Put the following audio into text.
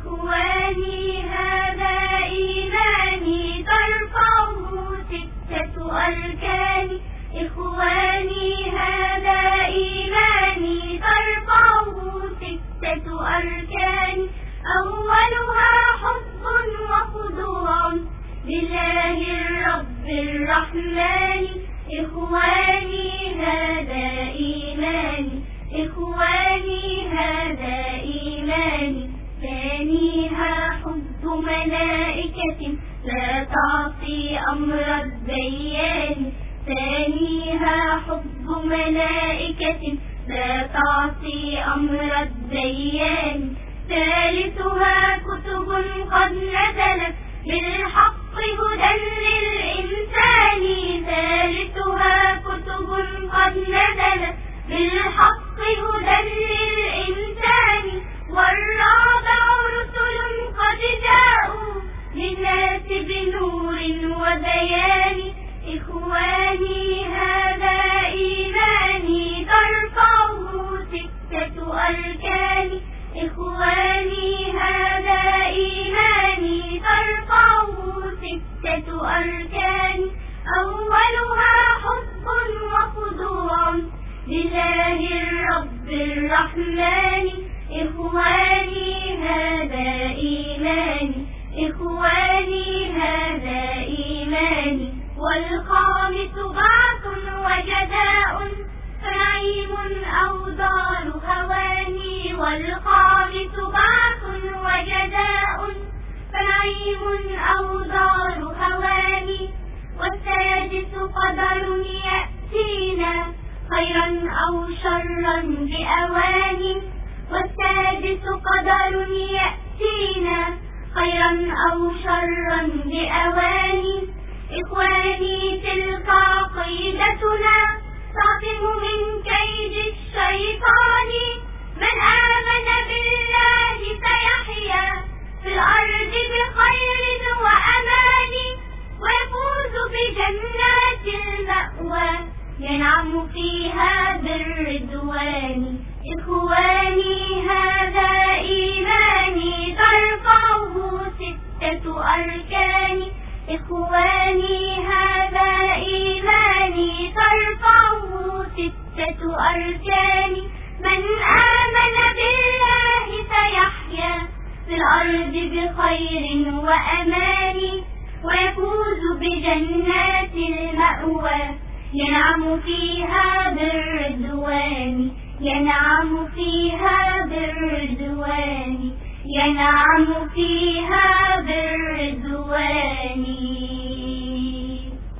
إخواني هذا إيماني. ترفعه ستة أركان. إخواني هذا إيماني. ترفعه ستة أركان. أولها حب وخضوع لله الرب الرحمن. إخواني هذا إيماني. إخواني حب ملائكة لا تعصي أمر الديان. ثالثها كتب قد نزلت بالحق هدى للإنسان ترفعه ستة أركان أولها حب وخضوع لله الرب الرحمن إخواني هذا إيماني إخواني هذا إيماني والخامس بعث شرا بأواني والسادس قدر يأتينا. خيرا أو شرا بأواني إخواني تلك عقيدتنا خير وأمان. ويفوز بجنات المأوى. ينعم فيها بالرضوان ينعم فيها بالرضوان ينعم فيها بالرضوان